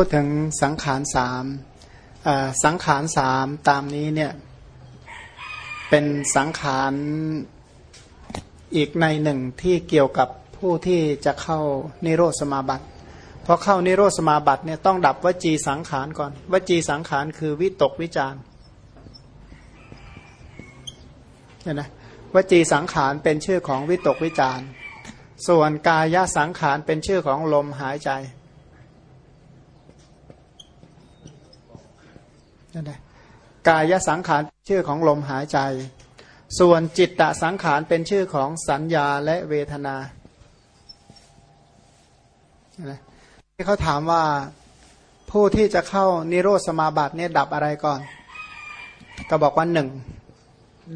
พูดถึงสังขารสามสังขารสามตามนี้เนี่ยเป็นสังขารอีกในหนึ่งที่เกี่ยวกับผู้ที่จะเข้านิโรธสมาบัติพอเข้านิโรธสมาบัติเนี่ยต้องดับวจีสังขารก่อน วจีสังขารคือวิตกวิจารเนี่ยนะวจีสังขารเป็นชื่อของวิตกวิจารส่วนกายสังขารเป็นชื่อของลมหายใจ นั่นแหละกายสังขารชื่อของลมหายใจ ส่วนจิตตสังขารเป็นชื่อของสัญญาและเวทนาที่เขาถามว่าผู้ที่จะเข้านิโรธสมาบัติเนี่ยดับอะไรก่อน ก็บอกว่าหนึ่ง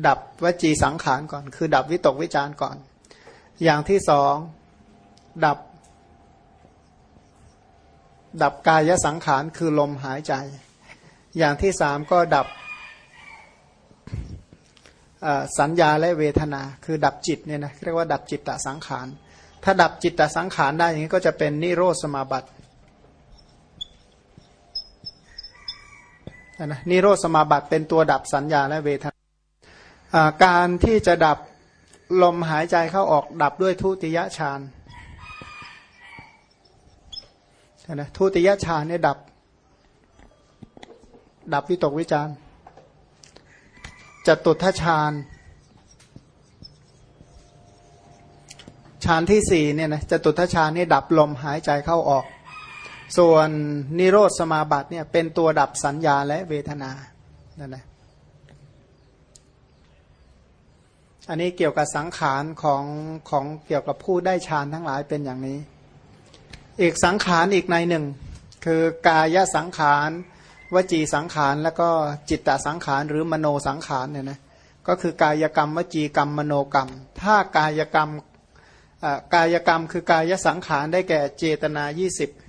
ดับวจีสังขารก่อน คือ ดับวิตกวิจารก่อน อย่างที่สองดับ ดับกายสังขารคือลมหายใจ อย่างที่สามก็ดับสัญญาและเวทนา คือดับจิตเนี่ยนะเรียกว่าดับจิตตสังขาร ถ้าดับจิตตสังขารได้อย่างนี้ก็จะเป็นนิโรธสมาบัตินะนิโรธสมาบัติเป็นตัวดับสัญญาและเวทนาการที่จะดับลมหายใจเข้าออกดับด้วยทุติยฌานนะทุติยฌานเนี่ยดับ ดับวิตกวิจารจตุทัชฌานฌานที่สี่เนี่ยนะจตุทัชฌานนี่ดับลมหายใจเข้าออก ส่วนนิโรธสมาบัติเนี่ยเป็นตัวดับสัญญาและเวทนานั่นแหละอันนี้เกี่ยวกับสังขารของของเกี่ยวกับผู้ได้ฌานทั้งหลายเป็นอย่างนี้ อีกสังขารอีกในหนึ่ง คือกายสังขาร วจีสังขารแล้วก็จิตตสังขารหรือมโนสังขารเนี่ยนะก็คือกายกรรมวจีกรรมมโนกรรม ถ้ากายกรรมกายกรรมคือกายสังขารได้แก่เจตนา 20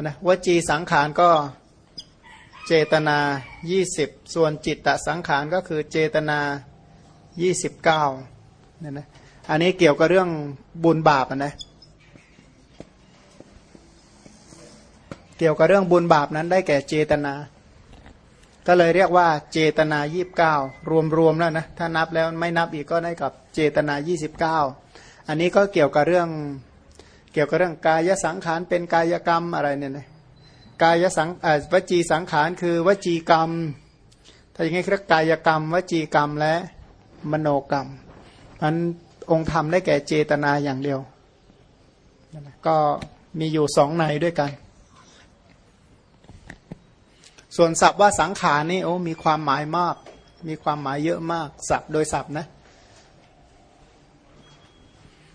นะวจีสังขารก็เจตนา 20 ส่วนจิตตสังขารก็คือเจตนา 29เนี่ยนะอันนี้เกี่ยวกับเรื่องบุญบาปนะ เกี่ยวกับเรื่องบุญบาปนั้นได้แก่เจตนา ก็เลยเรียกว่าเจตนายี่บเก้ารวมๆแล้วนะถ้านับแล้วไม่นับอีกก็ได้กับเจตนายี่สิบเก้าอันนี้ก็เกี่ยวกับเรื่องเกี่ยวกับเรื่องกายสังขารเป็นกายกรรมอะไรเนี่ยนะกายสังวจีสังขารคือวจีกรรม ถ้าอย่างนี้เรียกกายกรรม วจีกรรมและมโนกรรมมันองค์ธรรมได้แก่เจตนาอย่างเดียว ก็มีอยู่สองในด้วยกัน ส่วนศัพท์ว่าสังขารนี่โอ้มีความหมายมาก มีความหมายเยอะมากศัพท์โดยศัพท์นะ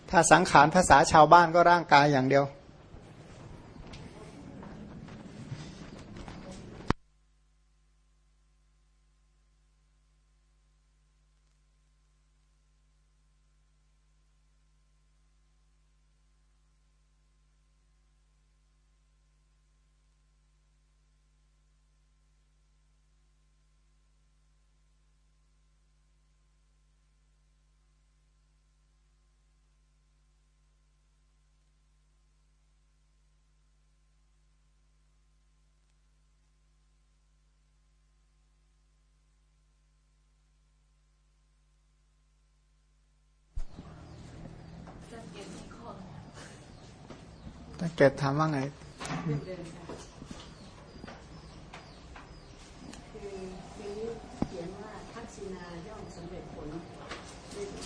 ถ้าสังขารภาษาชาวบ้านก็ร่างกายอย่างเดียว เกตถามว่าไง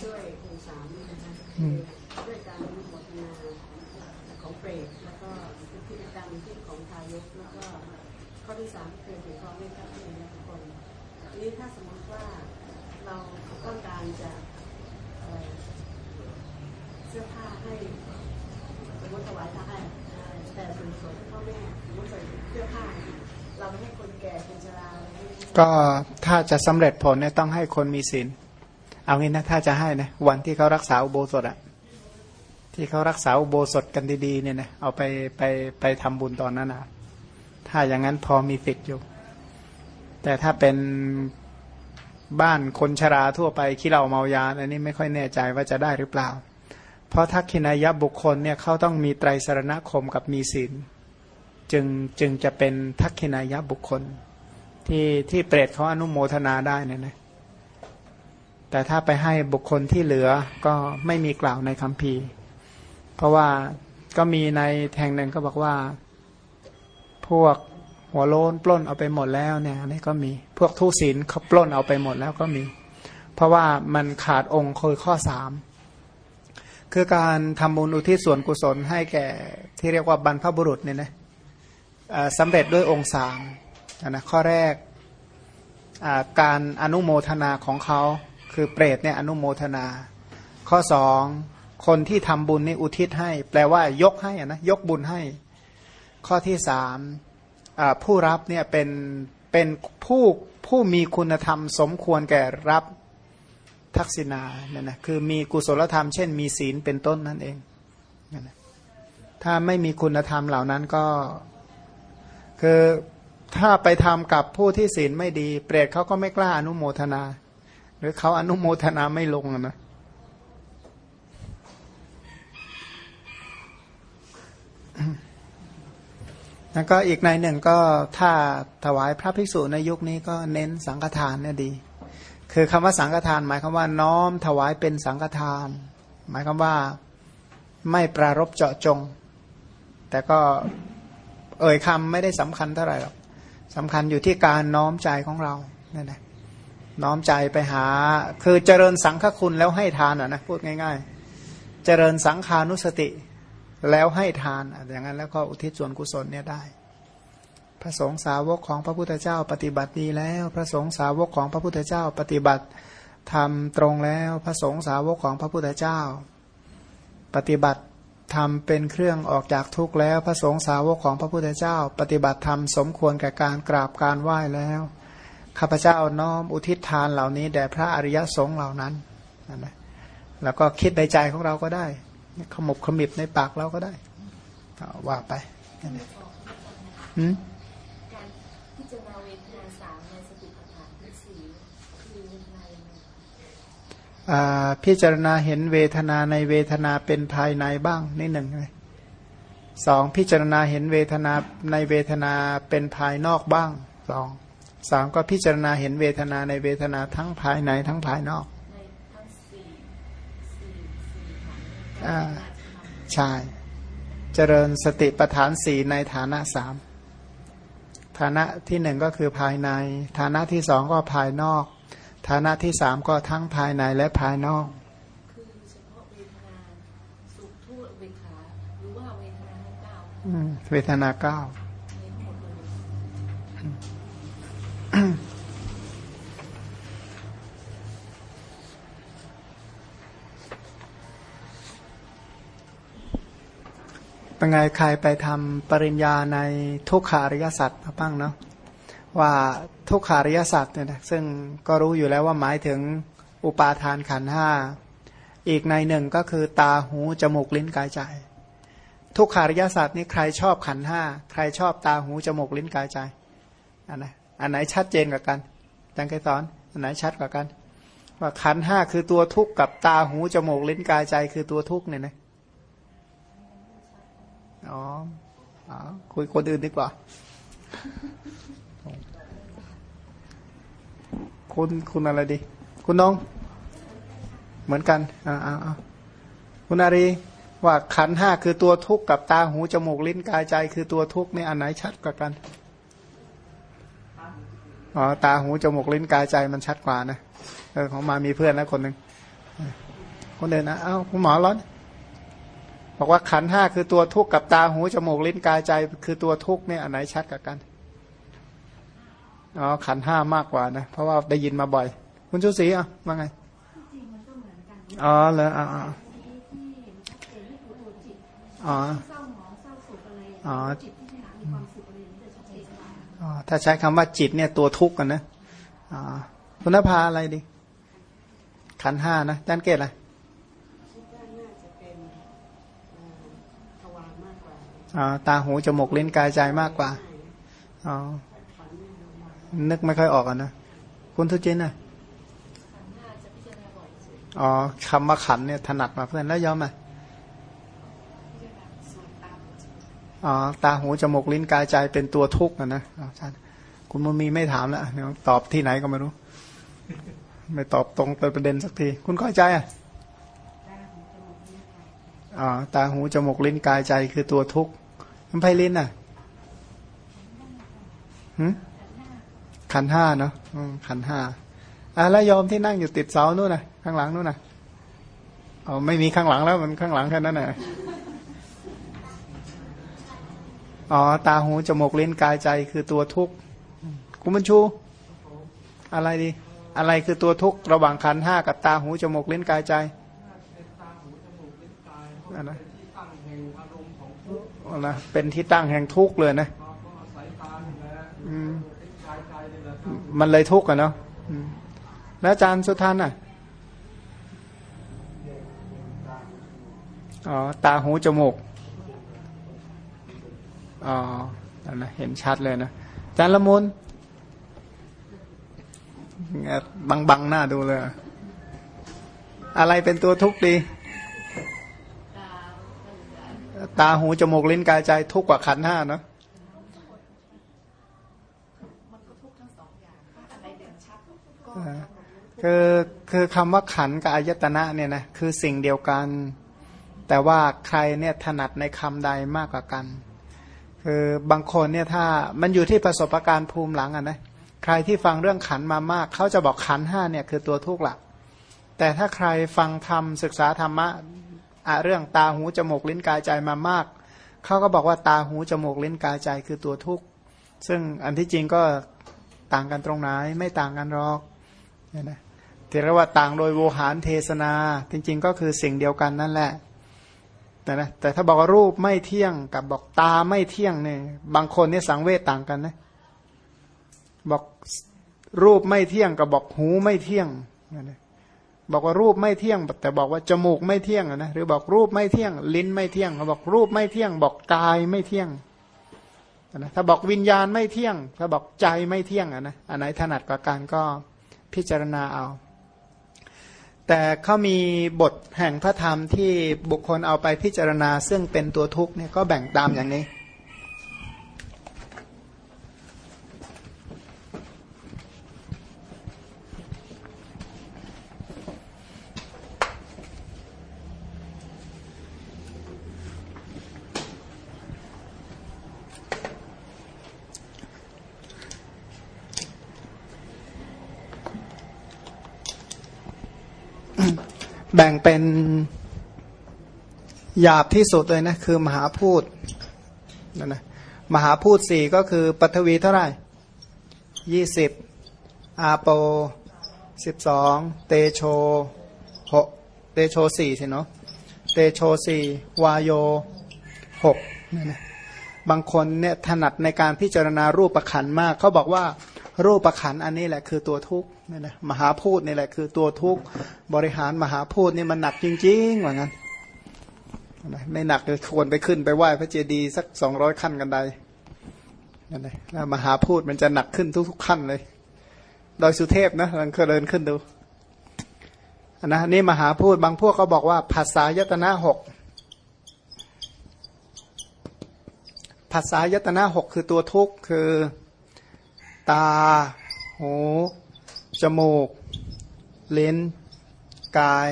ด้วยองสามนะคะด้วยการนุโมทนาของเปรตแล้วก็พิธีกรรมที่ของทายกแล้วก็ข้อที่สามคือถือครองไม่ทับเองทุกคนนี้ถ้าสมมติว่าเราต้องการจะเสื้อผ้าให้สมมติถวายพระให้ แต่ส่วนส่วนพ่อแม่สมมติใส่เสื้อผ้าเราไม่ให้คนแก่คนชราก็ถ้าจะสำเร็จผลเนี่ยต้องให้คนมีศีลเอางี้นะถ้าจะให้นะวันที่เขารักษาอุโบสถอะที่เขารักษาอุโบสถกันดีๆเนี่ยนะเอาไปไปไปทำบุญตอนนั้นนะถ้าอย่างนั้นพอมีสิทธิ์อยู่ แต่ถ้าเป็นบ้านคนชราทั่วไปขี้เหล้าเมายาอันนี้ไม่ค่อยแน่ใจว่าจะได้หรือเปล่า เพราะทักขินายบุคคลเนี่ยเขาต้องมีไตรสรณคมกับมีศีลจึงจึงจะเป็นทักขินายบุคคล ที่ที่เปรตเขาอนุโมทนาได้เนี่ยนะแต่ถ้าไปให้บุคคลที่เหลือก็ไม่มีกล่าวในคำพีเพราะว่าก็มีในแทงหนึ่งก็บอกว่า พวกหัวโลนปล้นเอาไปหมดแล้วเนี่ยนนี่ก็มีพวกทุศีลเขาปล้นเอาไปหมดแล้วก็มี เพราะว่ามันขาดองค์คือข้อสาม คือการทำบุญอุทิศส่วนกุศลให้แก่ที่เรียกว่าบรรพบุรุษเนี่ยนะสำเร็จด้วยองค์สามนะข้อแรกการอนุโมทนาของเขาคือเปรตเนี่ยอนุโมทนา ข้อสองคนที่ทำบุญนี่อุทิศให้ แปลว่ายกให้นะยกบุญให้ ข้อที่สามผู้รับเนี่ยเป็นเป็นผู้ผู้มีคุณธรรมสมควรแก่รับ ทักษิณาเนี่ยนะคือมีกุศลธรรมเช่นมีศีลเป็นต้นนั่นเองนะถ้าไม่มีคุณธรรมเหล่านั้นก็ คือถ้าไปทำกับผู้ที่ศีลไม่ดี เปรตเขาก็ไม่กล้าอนุโมทนา หรือเขาอนุโมทนาไม่ลงนะแล้วก็อีกในหนึ่งก็ถ้าถวายพระภิกษุในยุคนี้ก็เน้นสังฆทานเนี่ยดี คือคำว่าสังฆทาน หมายความว่าน้อมถวายเป็นสังฆทาน หมายความว่าไม่ปรารบเจาะจง แต่ก็เอ่ยคำไม่ได้สำคัญเท่าไหร่หรอกสำคัญอยู่ที่การน้อมใจของเราเนี่ยนะน้อมใจไปหา คือเจริญสังฆคุณแล้วให้ทานอะนะพูดง่าย ๆ เจริญสังขานุสติแล้วให้ทานอย่างนั้นแล้วก็อุทิศส่วนกุศลเนี่ยได้ พระสงฆ์สาวกของพระพุทธเจ้าปฏิบัติดีแล้ว พระสงฆ์สาวกของพระพุทธเจ้าปฏิบัติทำตรงแล้ว พระสงฆ์สาวกของพระพุทธเจ้า ปฏิบัติทำเป็นเครื่องออกจากทุกข์แล้ว พระสงฆ์สาวกของพระพุทธเจ้า ปฏิบัติธรรมสมควรแก่การกราบการไหว้แล้ว ข้าพเจ้าน้อมอุทิศทานเหล่านี้แด่พระอริยสงฆ์เหล่านั้นนะแล้วก็คิดในใจของเราก็ได้ ขมบขมิบในปากเราก็ได้ว่าไปหืมการพิจารณาเวทนาสามในสติปัฏฐานที่สี่คือใน พิจารณาเห็นเวทนาในเวทนาเป็นภายในบ้างนี่หนึ่งเลยสองพิจารณาเห็นเวทนาในเวทนาเป็นภายนอกบ้างสองสามก็พิจารณาเห็นเวทนาในเวทนาทั้งภายในทั้งภายนอกใช่เจริญสติปัฏฐานสี่ในฐานะสามฐานะที่หนึ่งก็คือภายใน ฐานะที่สองก็ภายนอก ฐานะที่สามก็ทั้งภายในและภายนอกเวทนาเก้าเป็นไงใครไปทำปริญญาในทุกขาริยสัตว์บ้างเนาะว่า ทุกขาริยสัตว์เนี่ยนะซึ่งก็รู้อยู่แล้วว่าหมายถึงอุปาทานขันห้าอีกในหนึ่งก็คือตาหูจมูกลิ้นกายใจ ทุกขาริยสัตว์นี่ใครชอบขันห้าใครชอบตาหูจมูกลิ้นกายใจอันไหนอันไหนชัดเจนกว่ากันจังไกสอนอันไหนชัดกว่ากัน ว่าขันห้าคือตัวทุกข์กับตาหูจมูกลิ้นกายใจคือตัวทุกข์เนี่ยนะอ๋ออคุยคนอื่นดีกว่า คุณคุณอะไรดี คุณน้อง เหมือนกันอ่าอ่าคุณอารีว่าขันห้าคือตัวทุกข์กับตาหูจมูกลิ้นกายใจ คือตัวทุกข์นี่อันไหนชัดกว่ากันอ๋อตาหูจมูกลิ้นกายใจมันชัดกว่านะเออของมามีเพื่อนแล้วคนหนึ่งคนเดินนะเอ้าคุณหมอร้อนบอกว่าขันห้าคือตัวทุกข์กับตาหูจมูกลิ้นกายใจ คือตัวทุกข์เนี่ยอันไหนชัดกับกัน อ๋อขันห้ามากกว่านะ เพราะว่าได้ยินมาบ่อย คุณชุศรีอะว่าไงอ๋อเหรออ๋ออ๋ออ๋อถ้าใช้คำว่าจิตเนี่ยตัวทุกข์กันนะอ๋อคุณนภาอะไรดี ขันห้านะด้านเกตอะไรอ๋อตาหูจมูกลิ้นกายใจมากกว่าอ๋อ นึกไม่ค่อยออกอะนะ คุณทุจินอะอ๋อคำมาขันเนี่ยถนัดมาเพื่อนแล้วยอมอะอ๋อตาหูจมูกลิ้นกายใจเป็นตัวทุกข์นะนะอาจารย์คุณมันมีไม่ถามแล้วตอบที่ไหนก็ไม่รู้ ไม่ตอบตรงเป็นประเด็นสักที คุณเข้าใจอะอ๋อตาหูจมูกลิ้นกายใจคือตัวทุกข์มันไพลิ้นอะหืม ขันห้าเนาะขันห้าอะแล้วยอมที่นั่งอยู่ติดเสานู่นนะข้างหลังนู่นน่ะอ๋อไม่มีข้างหลังแล้วมันข้างหลังแค่นั้นน่ะอ๋อตาหูจมูกเลิ้นกายใจคือตัวทุกข์คุณบัญชู อะไรดี อะไรคือตัวทุกข์ระหว่างขันห้ากับตาหูจมูกเลิ้นกายใจอันนะอันนะเป็นที่ตั้งแห่งทุกข์เลยนะอืม มันเลยทุกข์อะเนาะแล้วอาจารย์สุทันอะอ๋อตาหูจมูกอ๋อนั่นนะเห็นชัดเลยนะอาจารย์ละมุนบังบังหน้าดูเลย อะไรเป็นตัวทุกข์ดี ตาหูจมูกลิ้นกายใจทุกข์กว่าขันห้าเนาะ คือคือคำว่าขันกับอายตนะเนี่ยนะคือสิ่งเดียวกัน แต่ว่าใครเนี่ยถนัดในคำใดมากกว่ากัน คือบางคนเนี่ยถ้ามันอยู่ที่ประสบการณ์ภูมิหลังอะนะใครที่ฟังเรื่องขันมามาก เขาจะบอกขันห้าเนี่ยคือตัวทุกข์ลักแต่ถ้าใครฟังธรรมศึกษาธรรมะอะเรื่องตาหูจมูกลิ้นกายใจมามาก เขาก็บอกว่าตาหูจมูกลิ้นกายใจคือตัวทุกข์ซึ่งอันที่จริงก็ต่างกันตรงไหนไม่ต่างกันหรอกเนี่ยนะ ที่เรียกว่าต่างโดยโวหารเทศนา จริง ๆ ก็คือสิ่งเดียวกันนั่นแหละ แต่นะแต่ถ้าบอกว่ารูปไม่เที่ยงกับบอกตาไม่เที่ยงเนี่ยบางคนเนี่ยสังเวชต่างกันนะบอกรูปไม่เที่ยงกับบอกหูไม่เที่ยงนะบอกว่ารูปไม่เที่ยง แต่บอกว่าจมูกไม่เที่ยงนะหรือบอกรูปไม่เที่ยง ลิ้นไม่เที่ยงบอกรูปไม่เที่ยง บอกกายไม่เที่ยงนะถ้าบอกวิญญาณไม่เที่ยง ถ้าบอกใจไม่เที่ยงอะนะอันไหนถนัดกว่ากันก็พิจารณาเอา แต่เขามีบทแห่งพระธรรมที่บุคคลเอาไปพิจารณาซึ่งเป็นตัวทุกข์เนี่ยก็แบ่งตามอย่างนี้ แบ่งเป็นหยาบที่สุดเลยนะคือมหาพูดนั่นนะมหาพูดสี่ก็คือปัทวีเท่าไหร่ยี่สิบอาโปสิบสองเตโชหกเตโชสี่ใช่เนาะเตโชสี่วายโยหกนั่นนะบางคนเนี่ยถนัดในการพิจารณารูปประขันมาก เขาบอกว่า รูประขันอันนี้แหละคือตัวทุกข์นี่นะมหาพูดนี่แหละคือตัวทุกข์บริหารมหาพูดนี่มันหนักจริงๆว่างั้นไม่หนักเลยควรไปขึ้นไปไหว้พระเจดีย์สักสองร้อยขั้นกันใดนั่นแหละแล้วมหาพูดมันจะหนักขึ้นทุกๆขั้นเลยโดยสุเทพนะลองเคยเดินขึ้นดูนนะนี่มหาพูดบางพวกก็บอกว่าภาษายตนะหกภาษายตนะหกคือตัวทุกข์คือ ตา หู จมูกลิ้น กาย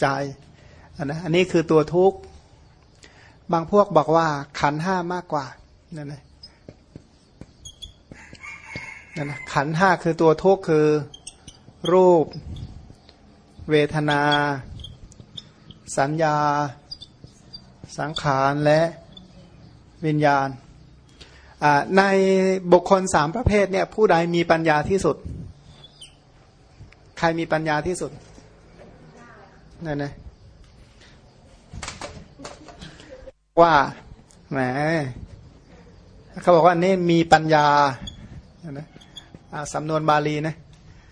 ใจอันนะอันนี้คือตัวทุกข์ บางพวกบอกว่าขันห้ามากกว่านั่นนะนั่นนะขันห้าคือตัวทุกข์คือ รูป เวทนา สัญญา สังขารและวิญญาณ ในบุคคลสามประเภทเนี่ยผู้ใดมีปัญญาที่สุด ใครมีปัญญาที่สุดนั่นนะว่าแหมเขาบอกว่านี่มีปัญญานะสำนวนบาลีนะ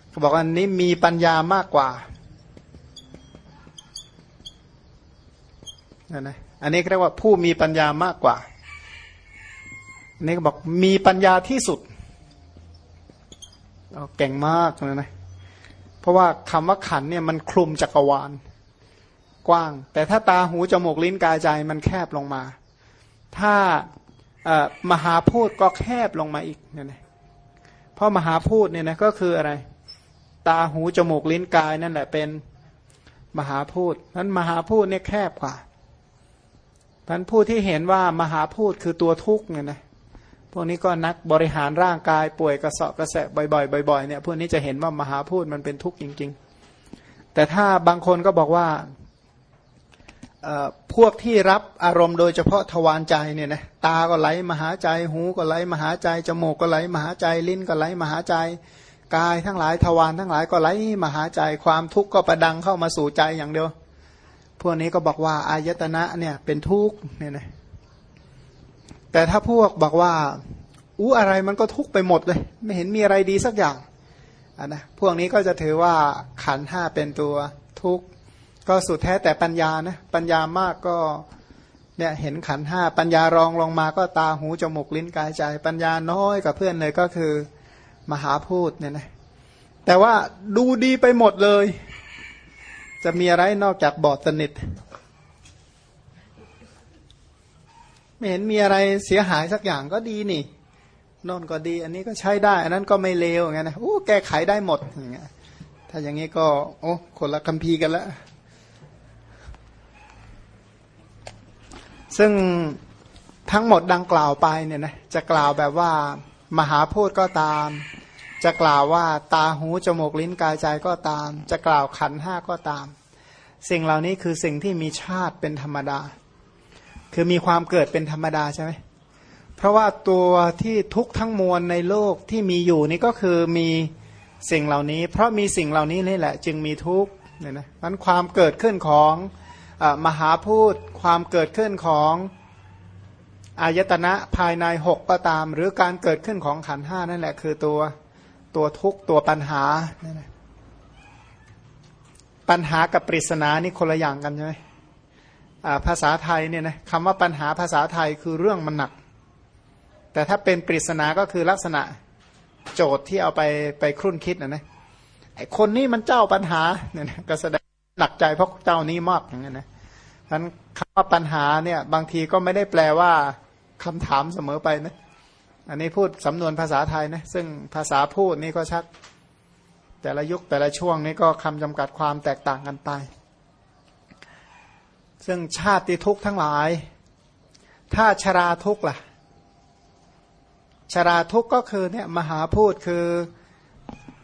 เขาบอกว่านี้มีปัญญามากกว่านั่นนะอันนี้เรียกว่าผู้มีปัญญามากกว่า นี่ก็บอกมีปัญญาที่สุดเก่งมากเลยนะ เพราะว่าคำว่าขันเนี่ยมันคลุมจักรวาล กว้าง แต่ถ้าตาหูจมูกลิ้นกายใจมันแคบลงมา ถ้ามหาพูดก็แคบลงมาอีกเนี่ยนะเพราะมหาพูดเนี่ยนะก็คืออะไร ตาหูจมูกลิ้นกายนั่นแหละเป็นมหาพูดนั้นมหาพูดเนี่ยแคบกว่าท่านผู้ที่เห็นว่ามหาพูดคือตัวทุกข์เนี่ยนะ พวกนี้ก็นักบริหารร่างกายป่วยกระสาะกระแสะบ่อยๆบ่อยๆเนี่ยพวกนี้จะเห็นว่ามหาพูดมันเป็นทุกข์จริง ๆ แต่ถ้าบางคนก็บอกว่าพวกที่รับอารมณ์โดยเฉพาะทวารใจเนี่ยนะตาก็ไหลมหาใจ หูก็ไหลมหาใจ จมูกก็ไหลมหาใจ ลิ้นก็ไหลมหาใจ กายทั้งหลายทวารทั้งหลายก็ไหลมหาใจ ความทุกข์ก็ประดังเข้ามาสู่ใจอย่างเดียว พวกนี้ก็บอกว่าอายตนะเนี่ยเป็นทุกข์เนี่ยนะ แต่ถ้าพวกบอกว่าอู้อะไรมันก็ทุกไปหมดเลย ไม่เห็นมีอะไรดีสักอย่างอะนะพวกนี้ก็จะถือว่าขันห้าเป็นตัวทุกข์ก็สุดแท้แต่ปัญญานะปัญญามากก็เนี่ยเห็นขันห้าปัญญารองลงมาก็ตาหูจมูกลิ้นกายใจ ปัญญาน้อยกับเพื่อนเลยก็คือมหาพูดเนี่ยนะแต่ว่าดูดีไปหมดเลย จะมีอะไรนอกจากบอดสนิท ไม่เห็นมีอะไรเสียหายสักอย่างก็ดีนี่นนก็ดี อันนี้ก็ใช้ได้ อันนั้นก็ไม่เลวอย่างเงี้ยนะโอ้แก้ไขได้หมดอย่างเงี้ยถ้าอย่างนี้ก็ โอ้คนละคัมภีร์กันล้วซึ่งทั้งหมดดังกล่าวไปเนี่ยนะจะกล่าวแบบว่ามหาพูดก็ตาม จะกล่าวว่าตาหูจมูกลิ้นกายใจก็ตาม จะกล่าวขันห้าก็ตาม สิ่งเหล่านี้คือสิ่งที่มีชาติเป็นธรรมดา คือมีความเกิดเป็นธรรมดาใช่ไหมเพราะว่าตัวที่ทุกทั้งมวลในโลกที่มีอยู่นี่ก็คือมีสิ่งเหล่านี้ เพราะมีสิ่งเหล่านี้นี่แหละ จึงมีทุกเนี่ยนะนั้นความเกิดขึ้นของมหาพูดความเกิดขึ้นของอายตนะภายในหกก็ตาม หรือการเกิดขึ้นของขันห้านั่นแหละ คือตัวตัวทุกตัวปัญหาปัญหากับปริศนานี่คนละอย่างกันใช่ไหม ภาษาไทยเนี่ยนะคำว่าปัญหาภาษาไทยคือเรื่องมันหนัก แต่ถ้าเป็นปริศนาก็คือลักษณะโจทย์ที่เอาไปไปครุ่นคิดนะนะไอคนนี้มันเจ้าปัญหาเนี่ยนะก็แสดงหนักใจเพราะเจ้านี้มากอย่างเงี้ยนะฉะนั้นคำว่าปัญหาเนี่ยบางทีก็ไม่ได้แปลว่าคำถามเสมอไปนะอันนี้พูดสำนวนภาษาไทยนะซึ่งภาษาพูดนี่ก็ชักแต่ละยุคแต่ละช่วงนี้ก็คำจำกัดความแตกต่างกันไป ซึ่งชาติทุกข์ทั้งหลาย ถ้าชราทุกข์ล่ะ ชราทุกข์ก็คือเนี่ยมหาพูดคือ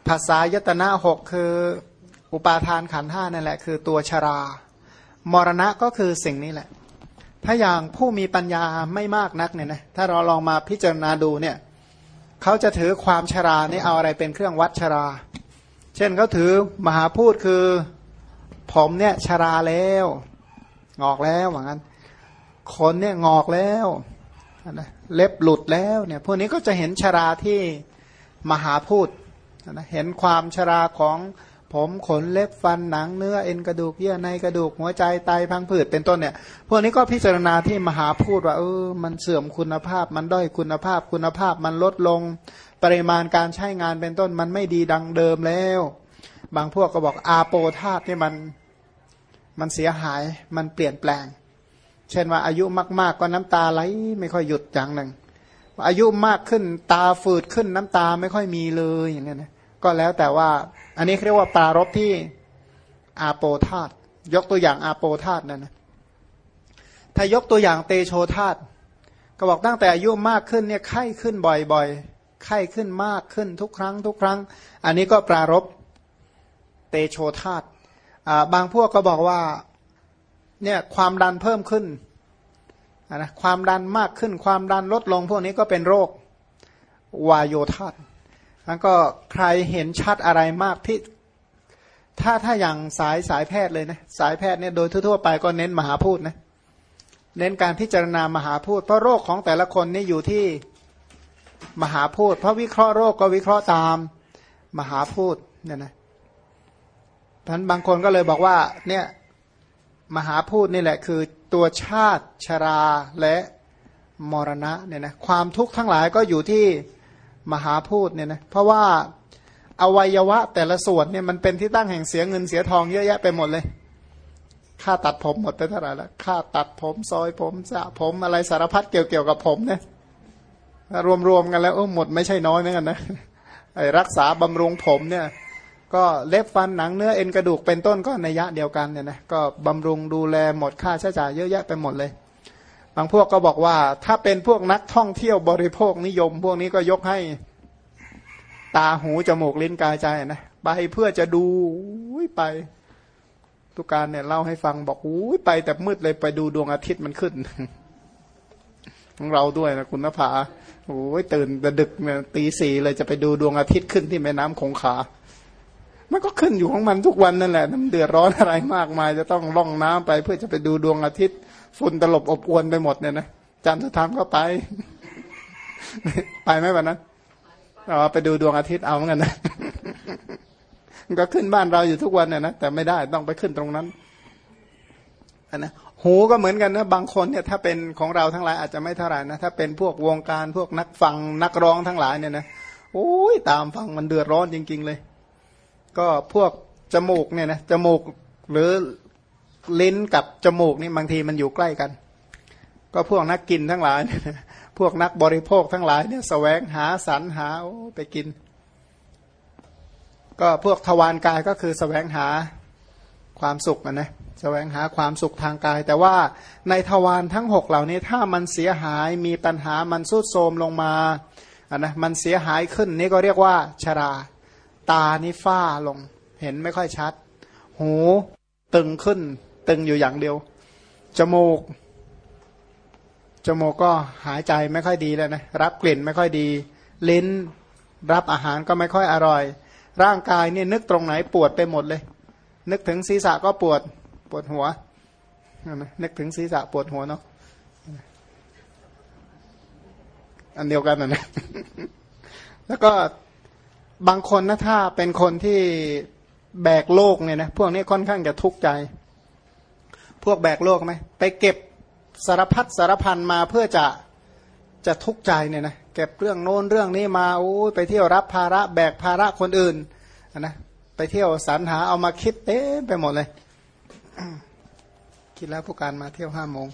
ภาษายตนะหกคืออุปาทานขันห้านั่นแหละ คือตัวชรา มรณะก็คือสิ่งนี้แหละ ถ้าอย่างผู้มีปัญญาไม่มากนักเนี่ยนะถ้าเราลองมาพิจารณาดูเนี่ยเขาจะถือความชรานี่เอาอะไรเป็นเครื่องวัดชรา เช่นเขาถือมหาพูดคือผมเนี่ยชราแล้ว งอกแล้วเหมือนกันขนเนี่ยงอกแล้วนะเล็บหลุดแล้วเนี่ยพวกนี้ก็จะเห็นชราที่มหาพูดนะเห็นความชราของผมขนเล็บฟันหนังเนื้อเอ็นกระดูกเยื่อในกระดูกหัวใจไตพังผืดเป็นต้นเนี่ย พวกนี้ก็พิจารณาที่มหาพูดว่าเออมันเสื่อมคุณภาพ มันด้อยคุณภาพคุณภาพมันลดลงปริมาณการใช้งานเป็นต้นมันไม่ดีดังเดิมแล้ว บางพวกก็บอกอาโปธาตุนี่มัน มันเสียหายมันเปลี่ยนแปลง เช่นว่าอายุมากๆก็น้ำตาไหลไม่ค่อยหยุดอย่างหนึ่ง อายุมากขึ้นตาฝืดขึ้นน้ำตาไม่ค่อยมีเลยอย่างเงี้นะก็แล้วแต่ว่า อันนี้เรียกว่าปารบที่อาโปธาตยกตัวอย่างอาโปธาตนั่นนะถ้ายกตัวอย่างเตโชธาตก็บอกตั้งแต่อายุมากขึ้นเนี่ยไข้ขึ้นบ่อยๆไข้ขึ้นมากขึ้นทุกครั้ง ทุกครั้ง อันนี้ก็ปรารบเตโชธาต บางพวกก็บอกว่าเนี่ยความดันเพิ่มขึ้นนะความดันมากขึ้นความดันลดลงพวกนี้ก็เป็นโรควายโยธาแล้วก็ใครเห็นชัดอะไรมากที่ถ้าถ้าอย่างสายสายแพทย์เลยนะสายแพทย์เนี่ยโดยทั่วๆไปก็เน้นมหาพูดนะเน้นการพิจารณามหาพูด เพราะโรคของแต่ละคนนี่อยู่ที่มหาพูด เพราะวิเคราะห์โรคก็วิเคราะห์ตามมหาพูดเนี่ยนะ ท่านบางคนก็เลยบอกว่าเนี่ยมหาพูดนี่แหละคือตัวชาติชราและมรณะเนี่ยนะความทุกข์ทั้งหลายก็อยู่ที่มหาพูดเนี่ยนะเพราะว่าอวัยวะแต่ละส่วนเนี่ยมันเป็นที่ตั้งแห่งเสียเงินเสียทองเยอะแยะไปหมดเลย ค่าตัดผมหมดไปเท่าไหร่แล้วค่าตัดผมซอยผมสระผมอะไรสารพัดเกี่ยวเกี่ยวกับผมเนี่ยรวมๆกันแล้วโอ้หมดไม่ใช่น้อยเหมือนกันนะไอ้รักษาบำรุงผมเนี่ย ก็เล็บฟันหนังเนื้อเอ็นกระดูกเป็นต้นก็ในยะเดียวกันเนี่ยนะก็บำรุงดูแลหมดค่าใช้จ่ายเยอะแยะไปหมดเลย บางพวกก็บอกว่า ถ้าเป็นพวกนักท่องเที่ยวบริโภคนิยม พวกนี้ก็ยกให้ตาหูจมูกลิ้นกายใจนะไปเพื่อจะดูไป ทุกการเนี่ยเล่าให้ฟังบอกอุ้ยไปแต่มืดเลยไปดูดวงอาทิตย์มันขึ้นของเราด้วยนะคุณนภาโอ้ยตื่นแต่ดึกเนี่ยตีสี่เลยจะไปดูดวงอาทิตย์ขึ้นที่แม่น้ำคงคา มันก็ขึ้นอยู่ของมันทุกวันนั่นแหละมันเดือดร้อนอะไรมากมาย จะต้องล่องน้ำไปเพื่อจะไปดูดวงอาทิตย์ฝุ่นตลบอบอวนไปหมดเนี่ยนะจันทร์ธรรมก็ไป ไปไหมวันนั้นเราไปดูดวงอาทิตย์เอาเหมือนกันนะก็ขึ้นบ้านเราอยู่ทุกวันเนี่ยนะแต่ไม่ได้ต้องไปขึ้นตรงนั้นนะหูก็เหมือนกันนะบางคนเนี่ยถ้าเป็นของเราทั้งหลายอาจจะไม่เท่าไหร่นะถ้าเป็นพวกวงการพวกนักฟังนักร้องทั้งหลายเนี่ยนะโอ้ยตามฟังมันเดือดร้อนจริง ๆ เลย ก็พวกจมูกเนี่ยนะจมูกหรือลิ้นกับจมูกนี่บางทีมันอยู่ใกล้กัน ก็พวกนักกินทั้งหลาย พวกนักบริโภคทั้งหลายเนี่ยสแสวงหาสรรหาไปกิน ก็พวกทวารกายก็คือสแสวงหาความสุขนะนะสแสวงหาความสุขทางกาย แต่ว่าในทวารทั้งหกเหล่านี้ถ้ามันเสียหายมีปัญหามันสุดโทมลงมาอะนะมันเสียหายขึ้นนี่ก็เรียกว่าชรา ตานี่ฝ้าลง เห็นไม่ค่อยชัด หูตึงขึ้น ตึงอยู่อย่างเดียว จมูก จมูกก็หายใจไม่ค่อยดีแล้วนะ รับกลิ่นไม่ค่อยดี ลิ้น รับอาหารก็ไม่ค่อยอร่อย ร่างกายเนี่ยนึกตรงไหนปวดไปหมดเลย นึกถึงศีรษะก็ปวด ปวดหัว นึกถึงศีรษะปวดหัวเนาะ อันเดียวกันนะ แล้วก็ บางคนนะถ้าเป็นคนที่แบกโลกเนี่ยนะพวกนี้ค่อนข้างจะทุกข์ใจ พวกแบกโลกไหมไปเก็บสารพัดสารพันมาเพื่อจะจะทุกข์ใจเนี่ยนะเก็บเรื่องโน้นเรื่องนี้มาโอ้ยไปเที่ยวรับภาระแบกภาระคนอื่นนะไปเที่ยวสรรหาเอามาคิดเต้ไปหมดเลย คิดแล้วผู้การมาเที่ยวห้าโมง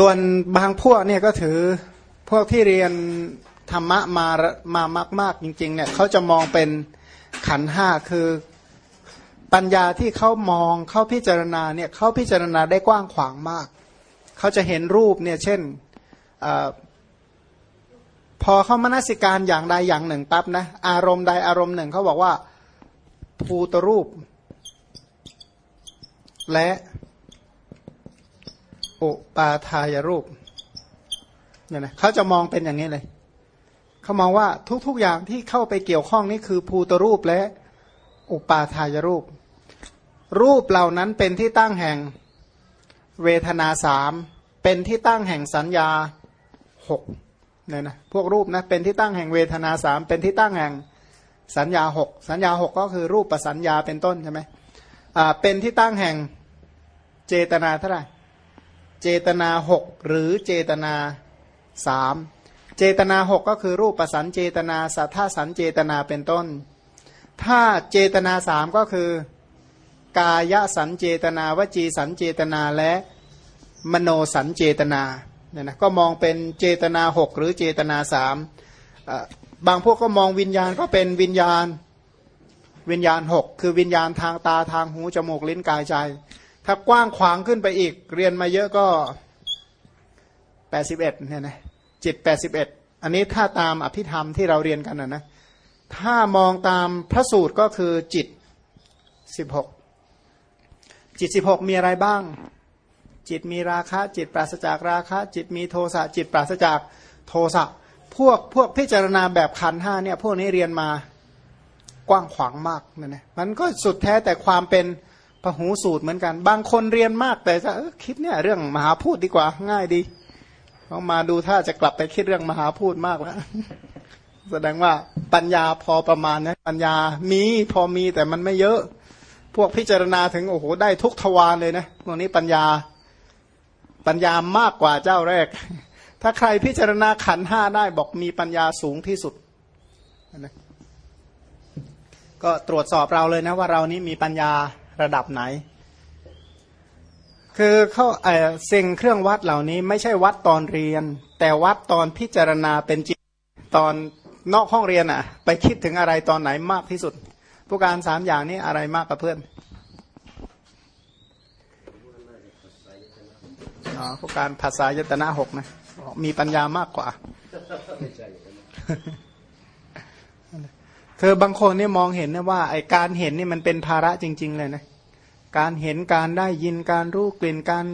ส่วนบางพวกเนี่ยก็ถือพวกที่เรียนธรรมะมามามาก ๆ จริง ๆ เนี่ยเขาจะมองเป็นขันห้าคือปัญญาที่เขามองเขาพิจารณาเนี่ยเขาพิจารณาได้กว้างขวางมาก เขาจะเห็นรูปเนี่ยเช่นอพอเขามนสิการอย่างใดอย่างหนึ่งปั๊บนะอารมณ์ใดอารมณ์หนึ่งเขาบอกว่าภูตรูป และ อุปาทายรูปเนี่ยนะเขาจะมองเป็นอย่างนี้เลย เขามองว่าทุกๆอย่างที่เข้าไปเกี่ยวข้องนี่คือภูตรูปและอุปาทายรูป รูปเหล่านั้นเป็นที่ตั้งแห่งเวทนาสามเป็นที่ตั้งแห่งสัญญาหกเนี่ยนะพวกรูปนะเป็นที่ตั้งแห่งเวทนาสามเป็นที่ตั้งแห่งสัญญาหกสัญญาหกก็คือรูปประสัญญาเป็นต้นใช่ไหมอ่าเป็นที่ตั้งแห่งเจตนาเท่าไหร่ เจตนาหกหรือเจตนาสามเจตนาหกก็คือรูปประสันเจตนาสัทธาสันเจตนาเป็นต้น ถ้าเจตนาสามก็คือ กายสันเจตนาวจีสันเจตนาและมโนสันเจตนาเนี่ยนะก็มองเป็นเจตนาหกหรือเจตนาสามบางพวกก็มองวิญญาณก็เป็นวิญญาณวิญญาณหกคือวิญญาณทางตาทางหูจมูกลิ้นกายใจ ถ้ากว้างขวางขึ้นไปอีก เรียนมาเยอะก็แปดสิบเอ็ดเนี่ยนะจิตแปดสิบเอ็ดอันนี้ถ้าตามอภิธรรมที่เราเรียนกันนะนะถ้ามองตามพระสูตรก็คือจิตสิบหกจิตสิบหกมีอะไรบ้าง จิตมีราคะ จิตปราศจากราคะ จิตมีโทสะจิตปราศจากโทสะพวกพวกพิจารณาแบบขันห้าเนี่ยพวกนี้เรียนมากว้างขวางมากนะเนี่ยมันก็สุดแท้แต่ความเป็น พหูสูตรเหมือนกัน บางคนเรียนมากแต่จะคิดเนี่ยเรื่องมหาพูดดีกว่า ง่ายดีต้องมาดูถ้าจะกลับไปคิดเรื่องมหาพูดมากแล้วแสดงว่าปัญญาพอประมาณนะปัญญามีพอมีแต่มันไม่เยอะ พวกพิจารณาถึงโอ้โหได้ทุกทวารเลยนะพวกนี้ปัญญาปัญญามากกว่าเจ้าแรก ถ้าใครพิจารณาขันห้าได้บอกมีปัญญาสูงที่สุดนะก็ตรวจสอบเราเลยนะว่าเรานี้มีปัญญา ระดับไหน คือเขาเออสิ่งเครื่องวัดเหล่านี้ ไม่ใช่วัดตอนเรียน แต่วัดตอนพิจารณาเป็นจริงตอนนอกห้องเรียนอะ่ะ ไปคิดถึงอะไรตอนไหนมากที่สุด ผู้การสามอย่างนี้อะไรมากกับเพื่อนผู้การภาษายตนะหกนะ มีปัญญามากกว่า คือบางคนเนี่ยมองเห็นนะว่าไอการเห็นนี่มันเป็นภาระจริง ๆ เลยนะการเห็นการได้ยินการรู้กลิ่นการ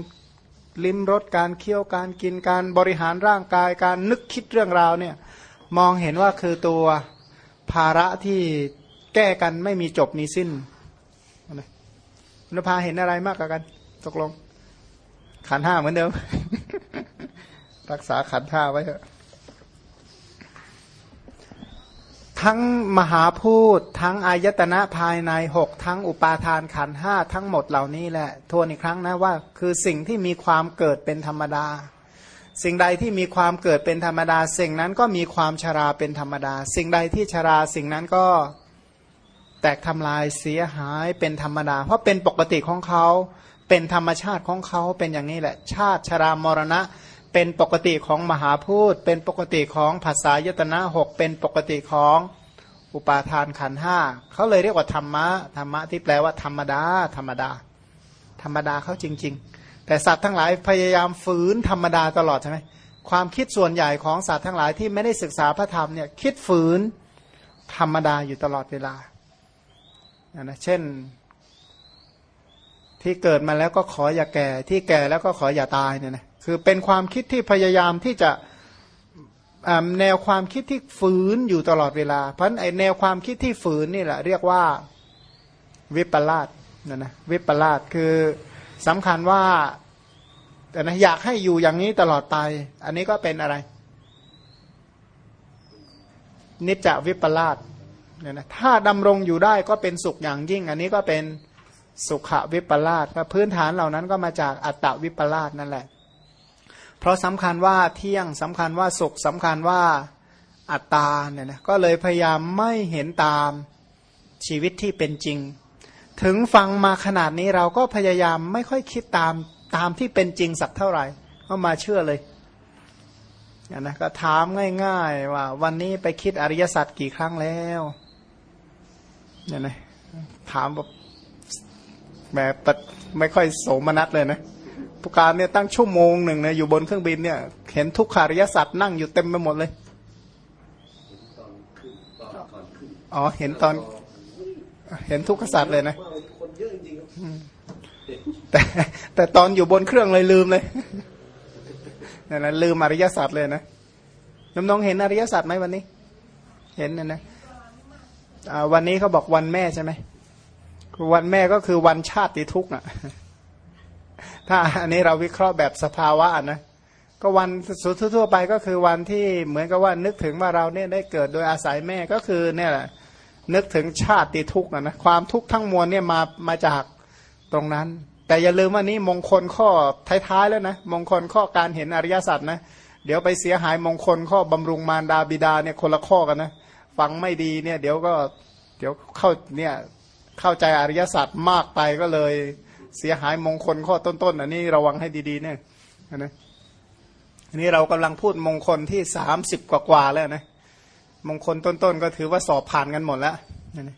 ลิ้มรสการเคี้ยวการกินการบริหารร่างกายการนึกคิดเรื่องราวเนี่ยมองเห็นว่าคือตัวภาระที่แก้กันไม่มีจบมีสิ้นนะนภาเห็นอะไรมากกว่ากันตกลงขันห้าเหมือนเดิม รักษาขันห้าไว้เถอะ ทั้งมหาพูดทั้งอายตนะภายในหกทั้งอุปาทานขันห้าทั้งหมดเหล่านี้แหละทวนอีกครั้งนะว่า คือสิ่งที่มีความเกิดเป็นธรรมดา สิ่งใดที่มีความเกิดเป็นธรรมดา สิ่งนั้นก็มีความชราเป็นธรรมดา สิ่งใดที่ชราสิ่งนั้นก็แตกทำลายเสียหายเป็นธรรมดา เพราะเป็นปกติของเขา เป็นธรรมชาติของเขาเป็นอย่างนี้แหละ ชาติชรามรณะ เป็นปกติของมหาพูด เป็นปกติของภาษายตนะหกเป็นปกติของอุปาทานขันห้าเขาเลยเรียกว่าธรรมะธรรมะที่แปลว่าธรรมดา ธรรมดา ธรรมดาเขาจริง ๆ แต่สัตว์ทั้งหลายพยายามฝืนธรรมดาตลอดใช่ไหมความคิดส่วนใหญ่ของสัตว์ทั้งหลายที่ไม่ได้ศึกษาพระธรรมเนี่ยคิดฝืนธรรมดาอยู่ตลอดเวลานะเช่น ที่เกิดมาแล้วก็ขออย่าแก่ ที่แก่แล้วก็ขออย่าตายเนี่ยนะ คือเป็นความคิดที่พยายามที่จะแนวความคิดที่ฝืนอยู่ตลอดเวลา เพราะไอแนวความคิดที่ฝืนนี่แหละเรียกว่าวิปลาสนะนะวิปลาสคือสำคัญว่าแต่นะอยากให้อยู่อย่างนี้ตลอดไป อันนี้ก็เป็นอะไร นิจจวิปลาสเนี่ยนะถ้าดำรงอยู่ได้ก็เป็นสุขอย่างยิ่ง อันนี้ก็เป็นสุขวิปลาสพื้นฐานเหล่านั้นก็มาจากอัตตวิปลาสนั่นแหละ เพราะสำคัญว่าเที่ยงสำคัญว่าสุขสำคัญว่าอัตตาเนี่ยนะก็เลยพยายามไม่เห็นตามชีวิตที่เป็นจริง ถึงฟังมาขนาดนี้เราก็พยายามไม่ค่อยคิดตามตามที่เป็นจริงสักเท่าไหร่ก็มาเชื่อเลยนะก็ถามง่าย ๆ ว่า วันนี้ไปคิดอริยสัจกี่ครั้งแล้วเนี่ยนะถามแบบแบบไม่ค่อยโสมนัสเลยนะ ผู้การเนี่ยตั้งชั่วโมงหนึ่งนะอยู่บนเครื่องบินเนี่ย เห็นทุกขาริยสัตว์นั่งอยู่เต็มไปหมดเลยอ๋อ เห็นตอน เห็นทุกขสัตว์เลยนะแต่แต่ตอนอยู่บนเครื่องเลยลืมเลยนั่นแหละลืมอริยสัตว์เลยนะน้องๆเห็นอริยสัตว์ไหมวันนี้ เห็นนะนะวันนี้เขาบอกวันแม่ใช่ไหมวันแม่ก็คือวันชาติทุกข์อะ ถ้าอันนี้เราวิเคราะห์แบบสภาวะนะก็วันสุดทั่วไปก็คือวันที่เหมือนกับว่านึกถึงว่าเราเนี่ยได้เกิดโดยอาศัยแม่ก็คือเนี่ยแหละนึกถึงชาติทุกข์นะความทุกข์ทั้งมวลเนี่ยมามาจากตรงนั้น แต่อย่าลืมว่านี่มงคลข้อท้ายๆแล้วนะมงคลข้อการเห็นอริยสัจนะเดี๋ยวไปเสียหายมงคลข้อบำรุงมารดาบิดาเนี่ยคนละข้อกันนะฟังไม่ดีเนี่ยเดี๋ยวก็เดี๋ยวเข้าเนี่ยเข้าใจอริยสัจมากไปก็เลย เสียหายมงคลข้อต้นๆอันนี้ระวังให้ดีๆเนี่ยนะอันนี้เรากำลังพูดมงคลที่สามสิบกว่าๆแล้วนะมงคลต้นๆก็ถือว่าสอบผ่านกันหมดแล้วนะ